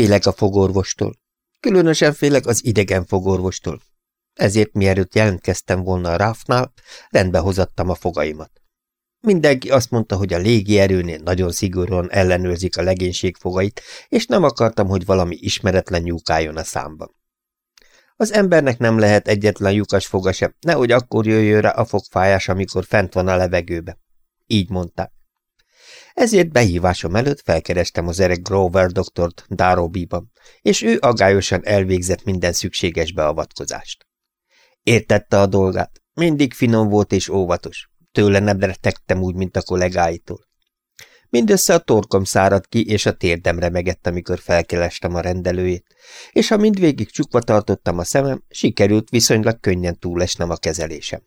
Félek a fogorvostól. Különösen félek az idegen fogorvostól. Ezért mielőtt jelentkeztem volna a ráfnál, rendbe hozattam a fogaimat. Mindenki azt mondta, hogy a légierőnél nagyon szigorúan ellenőrzik a legénység fogait, és nem akartam, hogy valami ismeretlen nyúkáljon a számban. Az embernek nem lehet egyetlen lyukas foga sem, nehogy akkor jöjjön rá a fogfájás, amikor fent van a levegőbe. Így mondták. Ezért behívásom előtt felkerestem az erek Grover doktort Darobiban, és ő agályosan elvégzett minden szükséges beavatkozást. Értette a dolgát, mindig finom volt és óvatos, tőle nem retegtem úgy, mint a kollégáitól. Mindössze a torkom száradt ki, és a térdem remegett, amikor felkelestem a rendelőjét, és ha mindvégig csukva tartottam a szemem, sikerült viszonylag könnyen túlesnem a kezelésem.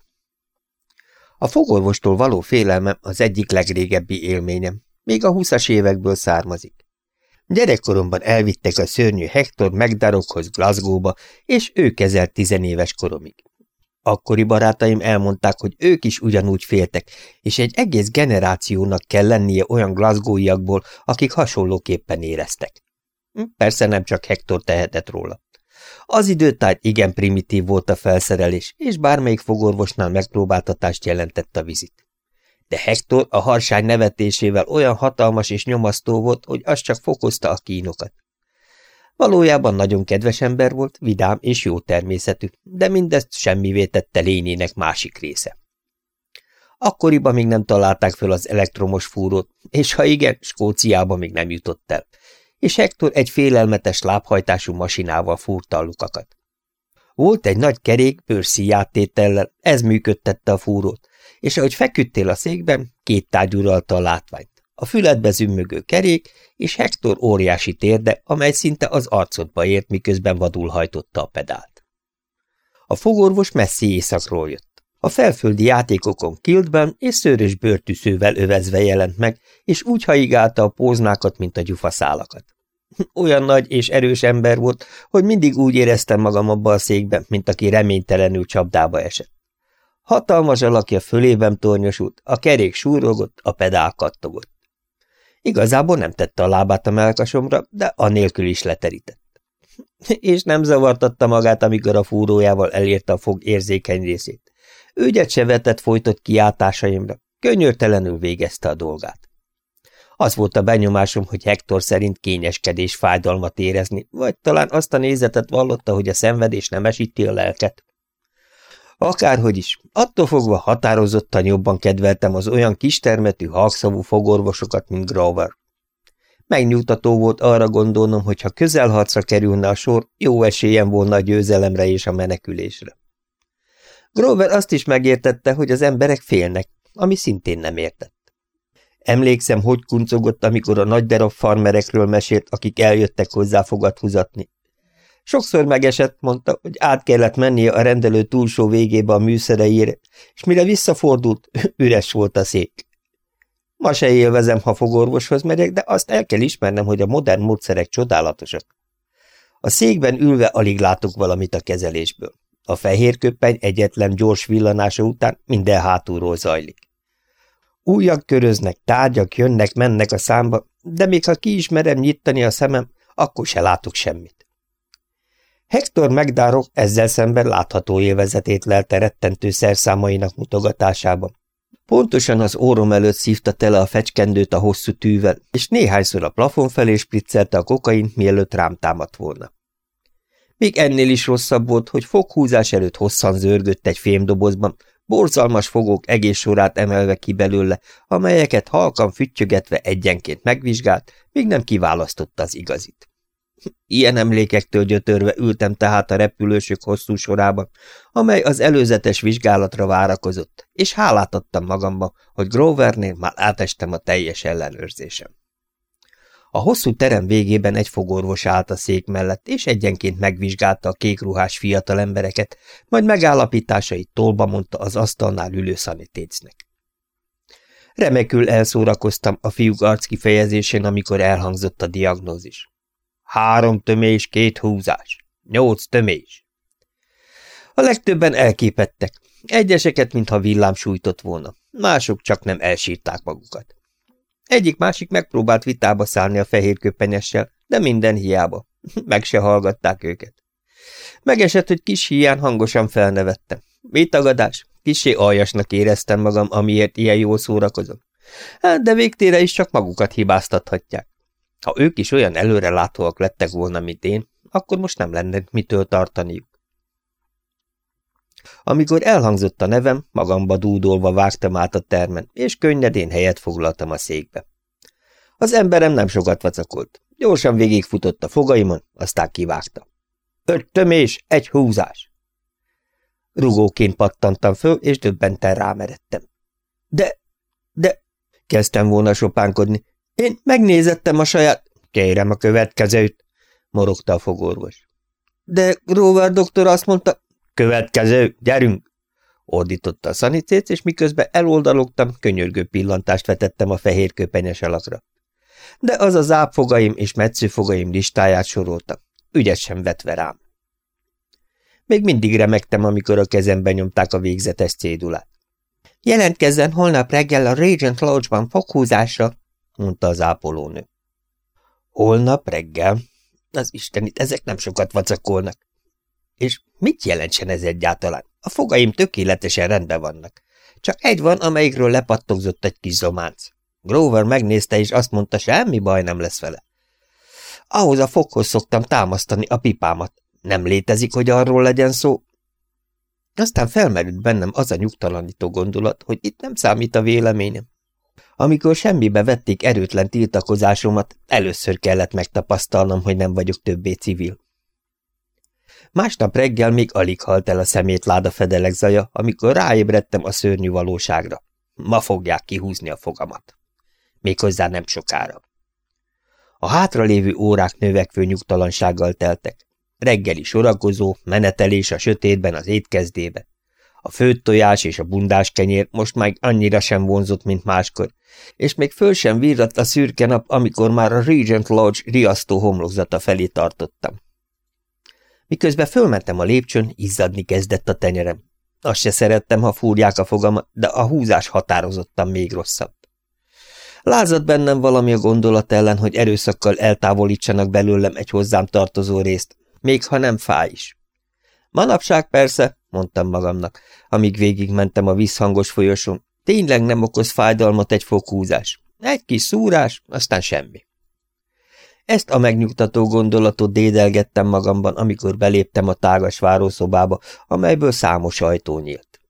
A fogorvostól való félelmem az egyik legrégebbi élményem, még a húszas évekből származik. Gyerekkoromban elvittek a szörnyű Hector McDarrockhoz Glasgow-ba, és ő kezelt tizenéves koromig. Akkori barátaim elmondták, hogy ők is ugyanúgy féltek, és egy egész generációnak kell lennie olyan glasgowiakból, akik hasonlóképpen éreztek. Hm, persze nem csak Hector tehetett róla. Az időtájt igen primitív volt a felszerelés, és bármelyik fogorvosnál megpróbáltatást jelentett a vizit. De Hector a harsány nevetésével olyan hatalmas és nyomasztó volt, hogy az csak fokozta a kínokat. Valójában nagyon kedves ember volt, vidám és jó természetű, de mindezt semmivé tette lényének másik része. Akkoriban még nem találták föl az elektromos fúrót, és ha igen, Skóciába még nem jutott el, és Hector egy félelmetes lábhajtású masinával fúrta a lukakat. Volt egy nagy kerék bőrszi játtétellel, ez működtette a fúrót, és ahogy feküdtél a székben, két tárgy uralta a látványt. A füledbe zümmögő kerék, és Hector óriási térde, amely szinte az arcodba ért, miközben vadul hajtotta a pedált. A fogorvos messzi éjszakról jött. A felföldi játékokon kiltben és szőrös bőrtűszővel övezve jelent meg, és úgy haigálta a póznákat, mint a gyufaszálakat. Olyan nagy és erős ember volt, hogy mindig úgy éreztem magam abba a székben, mint aki reménytelenül csapdába esett. Hatalmas alakja fölében tornyosult, a kerék súrogott, a pedál kattogott. Igazából nem tette a lábát a melkasomra, de anélkül is leterített. És nem zavartatta magát, amikor a fúrójával elérte a fog érzékeny részét. Ügyet se vetett folytott kiáltásaimra, könyörtelenül végezte a dolgát. Az volt a benyomásom, hogy Hector szerint kényeskedés fájdalmat érezni, vagy talán azt a nézetet vallotta, hogy a szenvedés nem esíti a lelket. Akárhogy is, attól fogva határozottan jobban kedveltem az olyan kistermetű, halkszavú fogorvosokat, mint Grover. Megnyugtató volt arra gondolnom, hogy ha közelharcra kerülne a sor, jó esélyem volna a győzelemre és a menekülésre. Grover azt is megértette, hogy az emberek félnek, ami szintén nem értett. Emlékszem, hogy kuncogott, amikor a nagy darab farmerekről mesélt, akik eljöttek hozzá fogat húzatni, Sokszor megesett, mondta, hogy át kellett mennie a rendelő túlsó végébe a műszereire, és mire visszafordult, üres volt a szék. Ma se élvezem, ha fogorvoshoz megyek, de azt el kell ismernem, hogy a modern módszerek csodálatosak. A székben ülve alig látok valamit a kezelésből. A fehér köppeny egyetlen gyors villanása után minden hátulról zajlik. Újak köröznek, tárgyak jönnek, mennek a számba, de még ha ki ismerem nyitani a szemem, akkor se látok semmit. Hector megdárok ezzel szemben látható élvezetét lelte rettentő szerszámainak mutogatásában. Pontosan az órom előtt szívta tele a fecskendőt a hosszú tűvel, és néhányszor a plafon felé spriccelte a kokaint, mielőtt rám támadt volna. Még ennél is rosszabb volt, hogy foghúzás előtt hosszan zörgött egy fémdobozban, borzalmas fogók egész sorát emelve ki belőle, amelyeket halkan füttyögetve egyenként megvizsgált, még nem kiválasztotta az igazit. Ilyen emlékektől gyötörve ültem tehát a repülősök hosszú sorában, amely az előzetes vizsgálatra várakozott, és hálát adtam magamba, hogy Grovernél már átestem a teljes ellenőrzésem. A hosszú terem végében egy fogorvos állt a szék mellett, és egyenként megvizsgálta a kékruhás fiatal embereket, majd megállapításait tolba mondta az asztalnál ülő szanitécnek. Remekül elszórakoztam a fiúk arc kifejezésén, amikor elhangzott a diagnózis. Három tömés, két húzás. Nyolc tömés. A legtöbben elképettek. Egyeseket, mintha villám sújtott volna. Mások csak nem elsírták magukat. Egyik-másik megpróbált vitába szállni a fehér köpenyessel, de minden hiába. Meg se hallgatták őket. Megesett, hogy kis hián hangosan felnevettem. Mi tagadás? Kisé aljasnak éreztem magam, amiért ilyen jól szórakozom. Hát, de végtére is csak magukat hibáztathatják. Ha ők is olyan előrelátóak lettek volna, mint én, akkor most nem lenne mitől tartaniuk. Amikor elhangzott a nevem, magamba dúdolva vágtam át a termen, és könnyedén helyet foglaltam a székbe. Az emberem nem sokat vacakolt. Gyorsan végigfutott a fogaimon, aztán kivágta. Öt tömés, egy húzás. Rugóként pattantam föl, és döbbenten rámeredtem. De, de, kezdtem volna sopánkodni. Én megnézettem a saját... Kérem a következőt, morogta a fogorvos. De Grover doktor azt mondta, következő, gyerünk! ordította a szanicét, és miközben eloldalogtam, könyörgő pillantást vetettem a fehér köpenyes alakra. De az a zápfogaim és metszőfogaim listáját sorolta, ügyet sem vetve rám. Még mindig remektem, amikor a kezembe nyomták a végzetes cédulát. Jelentkezzen holnap reggel a Regent Lodge-ban foghúzásra, mondta az ápolónő. Holnap reggel? Az istenit, ezek nem sokat vacakolnak. És mit jelentsen ez egyáltalán? A fogaim tökéletesen rendben vannak. Csak egy van, amelyikről lepattogzott egy kis zománc. Grover megnézte, és azt mondta, semmi baj nem lesz vele. Ahhoz a foghoz szoktam támasztani a pipámat. Nem létezik, hogy arról legyen szó. Aztán felmerült bennem az a nyugtalanító gondolat, hogy itt nem számít a véleményem. Amikor semmibe vették erőtlen tiltakozásomat, először kellett megtapasztalnom, hogy nem vagyok többé civil. Másnap reggel még alig halt el a szemétláda fedelek zaja, amikor ráébredtem a szörnyű valóságra. Ma fogják kihúzni a fogamat. Méghozzá nem sokára. A hátralévő órák növekvő nyugtalansággal teltek. Reggeli sorakozó, menetelés a sötétben az étkezdébe. A főtt tojás és a bundás kenyér most már annyira sem vonzott, mint máskor, és még föl sem virradt a szürke nap, amikor már a Regent Lodge riasztó homlokzata felé tartottam. Miközben fölmentem a lépcsőn, izzadni kezdett a tenyerem. Azt se szerettem, ha fúrják a fogamat, de a húzás határozottan még rosszabb. Lázadt bennem valami a gondolat ellen, hogy erőszakkal eltávolítsanak belőlem egy hozzám tartozó részt, még ha nem fáj is. Manapság persze, mondtam magamnak, amíg végigmentem a visszhangos folyosón, tényleg nem okoz fájdalmat egy fokhúzás. Egy kis szúrás, aztán semmi. Ezt a megnyugtató gondolatot dédelgettem magamban, amikor beléptem a tágas várószobába, amelyből számos ajtó nyílt.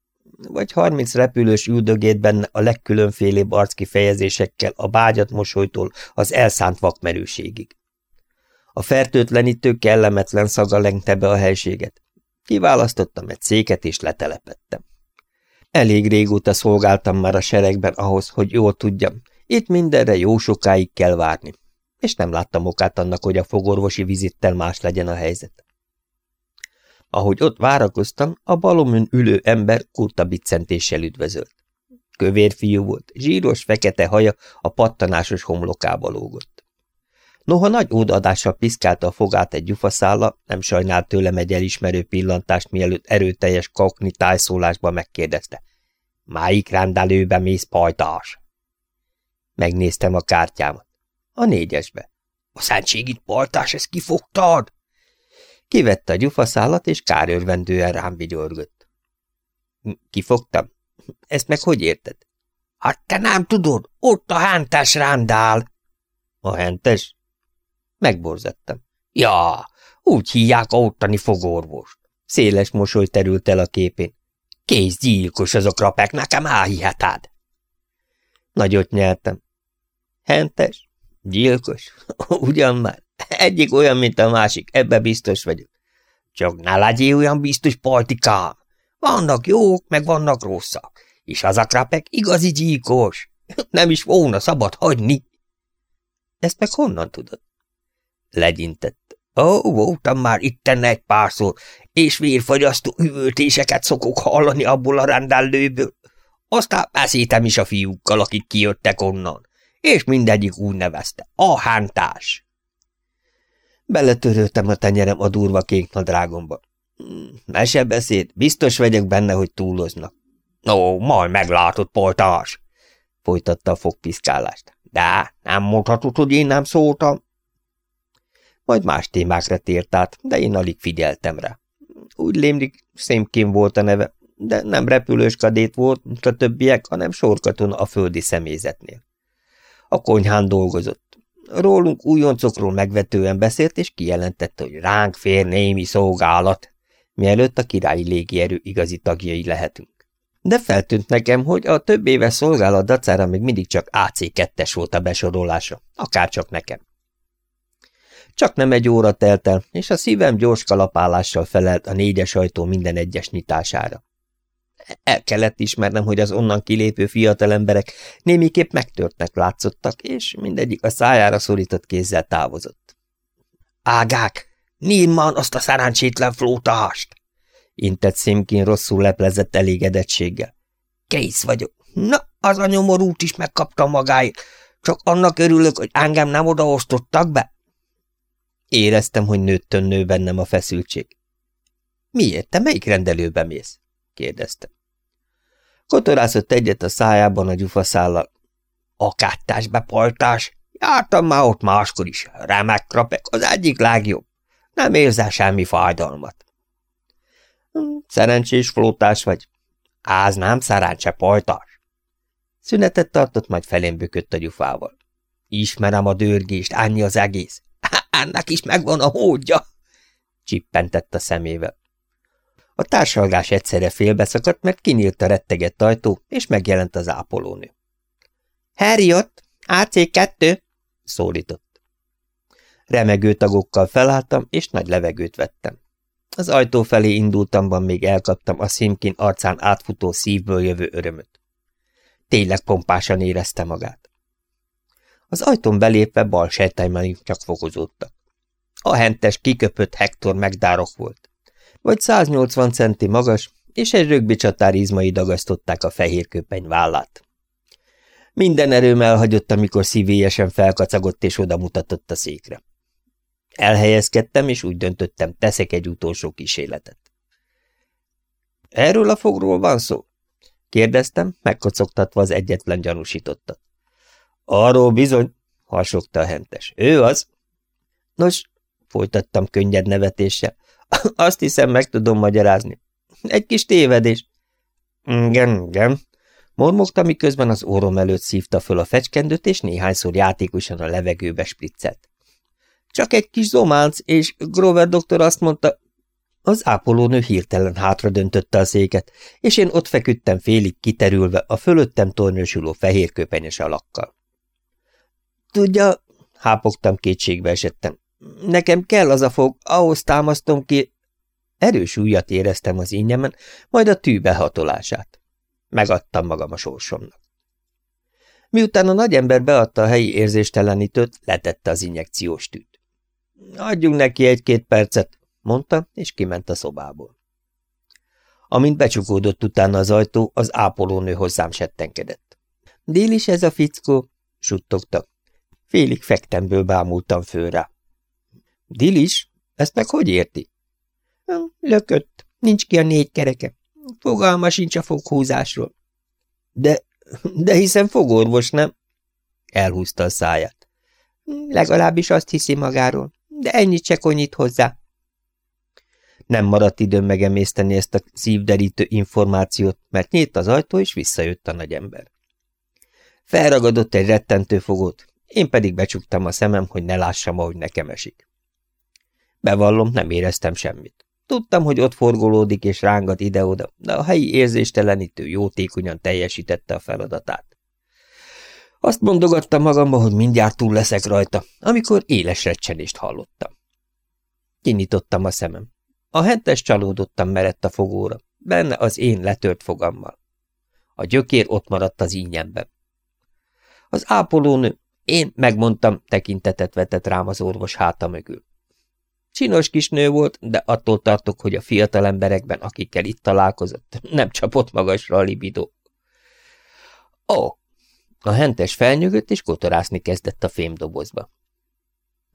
Vagy harminc repülős üldögét benne a legkülönfélébb arckifejezésekkel a bágyat mosolytól az elszánt vakmerőségig. A fertőtlenítő kellemetlen szaga lengte be a helységet. Kiválasztottam egy széket, és letelepettem. Elég régóta szolgáltam már a seregben ahhoz, hogy jól tudjam, itt mindenre jó sokáig kell várni, és nem láttam okát annak, hogy a fogorvosi vizittel más legyen a helyzet. Ahogy ott várakoztam, a balomön ülő ember kurta biccentéssel üdvözölt. Kövér fiú volt, zsíros, fekete haja a pattanásos homlokába lógott. Noha nagy ódaadással piszkálta a fogát egy gyufaszálla, nem sajnált tőlem egy elismerő pillantást, mielőtt erőteljes kakni tájszólásba megkérdezte. Máik rendelőbe mész, pajtás? Megnéztem a kártyámat. A négyesbe. A szentségit, pajtás, ezt kifogtad? Kivette a gyufaszállat, és kárörvendően rám vigyorgott. Kifogtam? Ezt meg hogy érted? Hát te nem tudod, ott a hentes rándál. A hentes? Megborzettem. Ja, úgy hívják a ottani fogorvost. Széles mosoly terült el a képén. Kész gyilkos az a krapek, nekem elhiheted. Nagyot nyeltem. Hentes? Gyilkos? Ugyan már. Egyik olyan, mint a másik, ebbe biztos vagyok. Csak ne legyél olyan biztos, pajtikám. Vannak jók, meg vannak rosszak. És az a krapek igazi gyilkos. Nem is volna szabad hagyni. Ezt meg honnan tudod? Legyintett. Ó, voltam már itten egy párszor, és vérfagyasztó üvöltéseket szokok hallani abból a rendellőből. Aztán beszéltem is a fiúkkal, akik kijöttek onnan, és mindegyik úgy nevezte. A hántás. Beletöröltem a tenyerem a durva kék nadrágomba. Hmm, Mesebeszéd, biztos vagyok benne, hogy túloznak. Ó, majd meglátod, poltás! folytatta a fogpiszkálást. De nem mondhatod, hogy én nem szóltam. Majd más témákra tért át, de én alig figyeltem rá. Úgy lémlik, Szémkén volt a neve, de nem repülős kadét volt, mint a többiek, hanem sorkatona a földi személyzetnél. A konyhán dolgozott. Rólunk újoncokról megvetően beszélt, és kijelentette, hogy ránk fér némi szolgálat, mielőtt a királyi légierő igazi tagjai lehetünk. De feltűnt nekem, hogy a több éves szolgálat dacára még mindig csak AC2-es volt a besorolása, akárcsak nekem. Csak nem egy óra telt el, és a szívem gyors kalapálással felelt a négyes ajtó minden egyes nyitására. El kellett ismernem, hogy az onnan kilépő fiatalemberek némiképp megtörtnek látszottak, és mindegyik a szájára szorított kézzel távozott. Ágák! Nírman azt a szerencsétlen flótahást! intett Szimkin rosszul leplezett elégedettséggel. Kész vagyok. Na, az a nyomorút is megkapta magáért. Csak annak örülök, hogy engem nem odaosztottak be. Éreztem, hogy nőttön nő bennem a feszültség. Miért? Te melyik rendelőbe mész? Kérdezte. Kotorászott egyet a szájában a gyufaszállal. Akáttás bepaltás. Jártam már ott máskor is. Remek krapek, az egyik legjobb. Nem érzel semmi fájdalmat. Hm, szerencsés flótás vagy. Áz nem szerencse pajtás. Szünetet tartott, majd felém bükött a gyufával. Ismerem a dörgést, annyi az egész. Ennek is megvan a módja, csippentett a szemével. A társalgás egyszerre félbeszakadt, mert kinyílt a rettegett ajtó, és megjelent az ápolónő. Harriot, AC2, szólított. Remegő tagokkal felálltam, és nagy levegőt vettem. Az ajtó felé indultamban még elkaptam a Simkin arcán átfutó szívből jövő örömöt. Tényleg pompásan érezte magát. Az ajtón belépve bal sejtelmeim csak fokozódtak. A hentes, kiköpött Hector megdárok volt. Vagy 180 centi magas, és egy rögbi csatár izmai dagasztották a fehér köpeny vállát. Minden erőm elhagyott, amikor szívélyesen felkacagott és oda mutatott a székre. Elhelyezkedtem, és úgy döntöttem, teszek egy utolsó kísérletet. Erről a fogról van szó? kérdeztem, megkocogtatva az egyetlen gyanúsítottat. Arról bizony, harsogta a hentes. Ő az? Nos, folytattam könnyed nevetéssel, azt hiszem, meg tudom magyarázni. Egy kis tévedés. Igen, igen. Mormogta, miközben az órom előtt szívta föl a fecskendőt, és néhányszor játékosan a levegőbe spriccelt. Csak egy kis zománc, és Grover doktor azt mondta, az ápolónő hirtelen hátra döntötte a széket, és én ott feküdtem félig kiterülve a fölöttem tornyosuló fehérköpenyes alakkal. Tudja, hápogtam kétségbe esettem, nekem kell az a fog, ahhoz támasztom ki... Erős újat éreztem az ínyemen, majd a tű behatolását. Megadtam magam a sorsomnak. Miután a nagyember beadta a helyi érzéstelenítőt, letette az injekciós tűt. Adjunk neki egy-két percet, mondta, és kiment a szobából. Amint becsukódott utána az ajtó, az ápolónő hozzám settenkedett. Dél is ez a fickó, suttogta. Félig fektemből bámultam föl rá. Dilis? Ezt meg hogy érti? Hm, lökött. Nincs ki a négy kereke. Fogalma sincs a foghúzásról. De, de hiszen fogorvos, nem? Elhúzta a száját. Hm, legalábbis azt hiszi magáról de ennyit se konyít hozzá. Nem maradt időm megemészteni ezt a szívderítő információt, mert nyílt az ajtó, és visszajött a nagyember. Felragadott egy rettentő fogót, én pedig becsuktam a szemem, hogy ne lássam, ahogy nekem esik. Bevallom, nem éreztem semmit. Tudtam, hogy ott forgolódik és rángat ide-oda, de a helyi érzéstelenítő jótékonyan teljesítette a feladatát. Azt mondogattam magamba, hogy mindjárt túl leszek rajta, amikor éles recsenést hallottam. Kinyitottam a szemem. A hentes csalódottan merett a fogóra, benne az én letört fogammal. A gyökér ott maradt az ínyemben. Az ápolónő, én megmondtam, tekintetet vetett rám az orvos háta mögül. Csinos kis nő volt, de attól tartok, hogy a fiatal emberekben, akikkel itt találkozott, nem csapott magasra a libidó. Ó, a hentes felnyögött, és kotorászni kezdett a fémdobozba.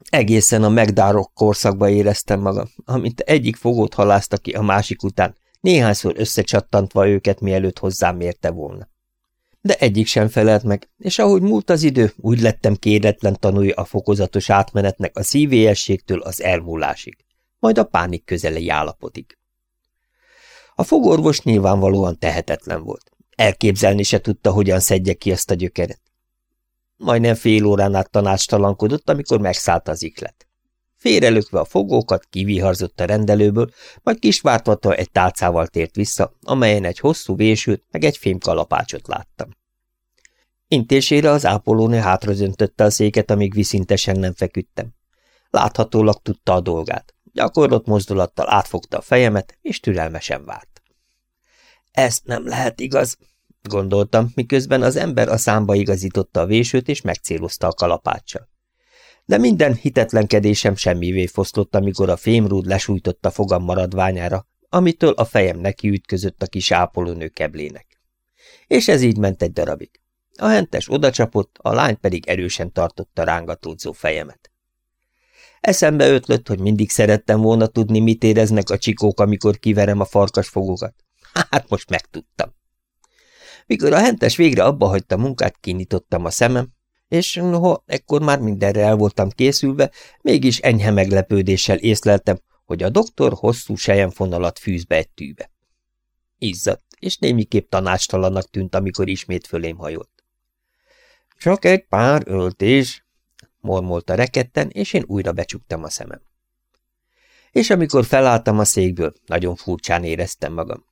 Egészen a megdárok korszakba éreztem magam, amint egyik fogót halázta ki a másik után, néhányszor összecsattantva őket, mielőtt hozzám mérte volna. De egyik sem felelt meg, és ahogy múlt az idő, úgy lettem kéretlen tanulja a fokozatos átmenetnek a szívélyességtől az elmúlásig, majd a pánik közeli állapotig. A fogorvos nyilvánvalóan tehetetlen volt. Elképzelni se tudta, hogyan szedje ki azt a gyökeret. Majdnem fél órán át tanácstalankodott, amikor megszállt az iklet. Félrelökve a fogókat, kiviharzott a rendelőből, majd kisvártatva egy tálcával tért vissza, amelyen egy hosszú vésőt, meg egy fémkalapácsot láttam. Intésére az ápolónő hátrazöntötte a széket, amíg viszintesen nem feküdtem. Láthatólag tudta a dolgát. Gyakorlott mozdulattal átfogta a fejemet, és türelmesen várt. Ezt nem lehet igaz, gondoltam, miközben az ember a számba igazította a vésőt, és megcélozta a kalapáccsal de minden hitetlenkedésem semmivé foszlott, amikor a fémrúd lesújtotta fogam maradványára, amitől a fejem nekiütközött a kis ápolónő keblének. És ez így ment egy darabig. A hentes odacsapott, a lány pedig erősen tartotta rángatódzó fejemet. Eszembe ötlött, hogy mindig szerettem volna tudni, mit éreznek a csikók, amikor kiverem a farkasfogokat. Hát most megtudtam. Mikor a hentes végre abba hagyta munkát, kinyitottam a szemem, és noha ekkor már mindenre el voltam készülve, mégis enyhe meglepődéssel észleltem, hogy a doktor hosszú sejemfonalat fűz be egy tűbe. Izzadt, és némiképp tanácstalannak tűnt, amikor ismét fölém hajolt. Csak egy pár öltés, mormolta reketten, és én újra becsuktam a szemem. És amikor felálltam a székből, nagyon furcsán éreztem magam.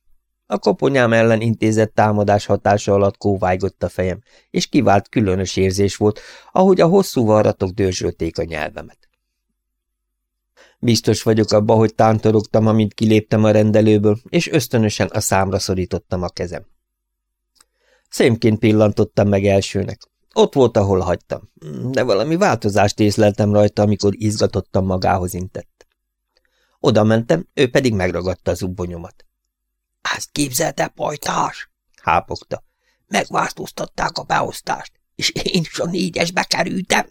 A koponyám ellen intézett támadás hatása alatt kóvájgott a fejem, és kivált különös érzés volt, ahogy a hosszú varratok dörzsölték a nyelvemet. Biztos vagyok abba, hogy tántorogtam, amint kiléptem a rendelőből, és ösztönösen a számra szorítottam a kezem. Szémként pillantottam meg elsőnek. Ott volt, ahol hagytam, de valami változást észleltem rajta, amikor izgatottam magához intett. Oda mentem, ő pedig megragadta az ubbonyomat. Ezt képzelte, pajtás? hápogta. Megváltoztatták a beosztást, és én is a négyesbe kerültem.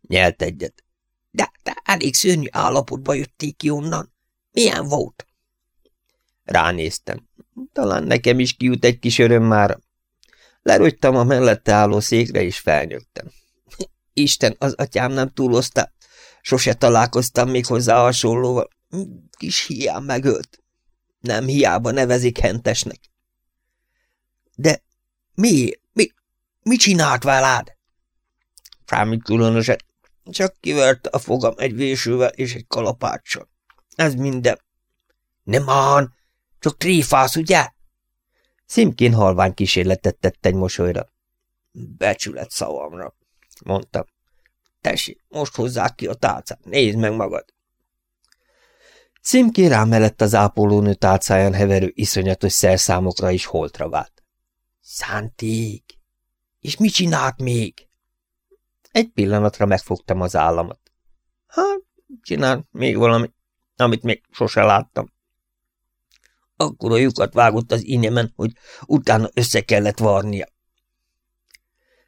Nyelt egyet. De, de elég szörnyű állapotba jötték ki onnan. Milyen volt? Ránéztem. Talán nekem is kijut egy kis öröm már. Lerogytam a mellette álló székre, és felnyögtem. Isten, az atyám nem túlozta. Sose találkoztam még hozzá hasonlóval. Kis hiám megölt. Nem hiába nevezik hentesnek. De mi, mi, mi csinált veled? Semmi különöset. Csak kivert a fogam egy vésővel és egy kalapáccsal. Ez minden. Nem van, csak tréfász, ugye? Szimkén halvány kísérletet tett egy mosolyra. Becsület szavamra, mondta. Tessék, most hozzák ki a tálcát, nézd meg magad. Címké rámelett az ápolónő tálcáján heverő iszonyatos szerszámokra is holtra vált. Szánték! És mit csinált még? Egy pillanatra megfogtam az államat. Hát, csinál még valami, amit még sose láttam. Akkor a lyukat vágott az inyemen, hogy utána össze kellett varnia.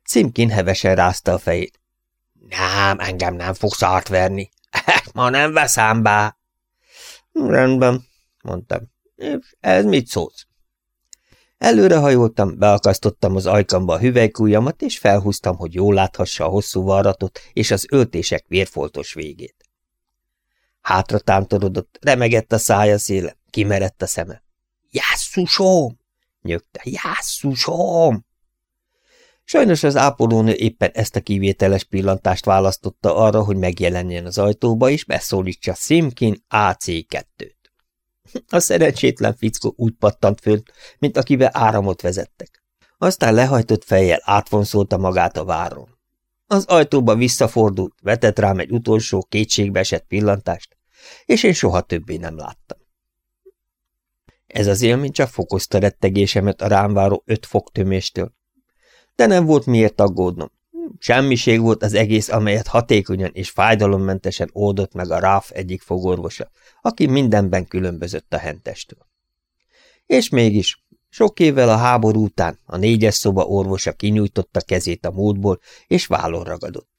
Címkén hevesen rázta a fejét. Nem, engem nem fogsz átverni. Ma nem veszem be. Rendben, mondtam. És ez mit szólsz? Előrehajoltam, beakasztottam az ajkamba a hüvelykújamat, és felhúztam, hogy jól láthassa a hosszú varratot és az öltések vérfoltos végét. Hátra tántorodott, remegett a szája széle, kimerett a szeme. – Jásszusom! – nyögte. – Jásszusom! Sajnos az ápolónő éppen ezt a kivételes pillantást választotta arra, hogy megjelenjen az ajtóba, és beszólítsa Simkin AC2-t. A szerencsétlen fickó úgy pattant föl, mint akibe áramot vezettek. Aztán lehajtott fejjel átvonszolta magát a váron. Az ajtóba visszafordult, vetett rám egy utolsó, kétségbeesett pillantást, és én soha többé nem láttam. Ez az élmény csak fokozta rettegésemet a rám váró öt fogtöméstől, de nem volt miért aggódnom. Semmiség volt az egész, amelyet hatékonyan és fájdalommentesen oldott meg a ráf egyik fogorvosa, aki mindenben különbözött a hentestől. És mégis, sok évvel a háború után a négyes szoba orvosa kinyújtotta kezét a múltból, és vállon ragadott.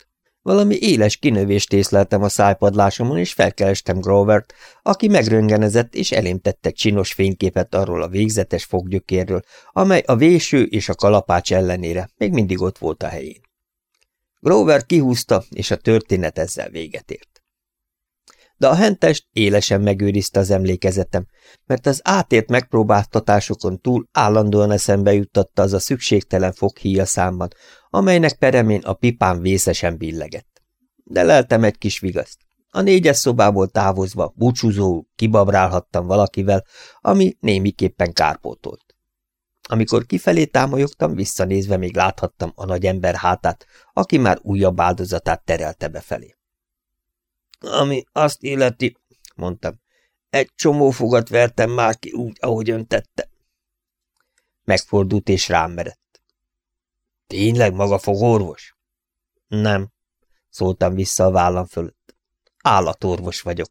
Valami éles kinövést észleltem a szájpadlásomon, és felkerestem Grovert, aki megröngenezett, és elém tett egy csinos fényképet arról a végzetes foggyökérről, amely a véső és a kalapács ellenére még mindig ott volt a helyén. Grover kihúzta, és a történet ezzel véget ért. De a hentest élesen megőrizte az emlékezetem, mert az átért megpróbáltatásokon túl állandóan eszembe juttatta az a szükségtelen foghíja számban, amelynek peremén a pipán vészesen billegett. De leltem egy kis vigaszt. A négyes szobából távozva, búcsúzó, kibabrálhattam valakivel, ami némiképpen kárpótolt. Amikor kifelé támolyogtam, visszanézve még láthattam a nagy ember hátát, aki már újabb áldozatát terelte befelé. Ami azt illeti, mondtam, egy csomó fogat vertem már ki úgy, ahogy ön tette. Megfordult és rám merett. Tényleg maga fogorvos? Nem, szóltam vissza a vállam fölött. Állatorvos vagyok.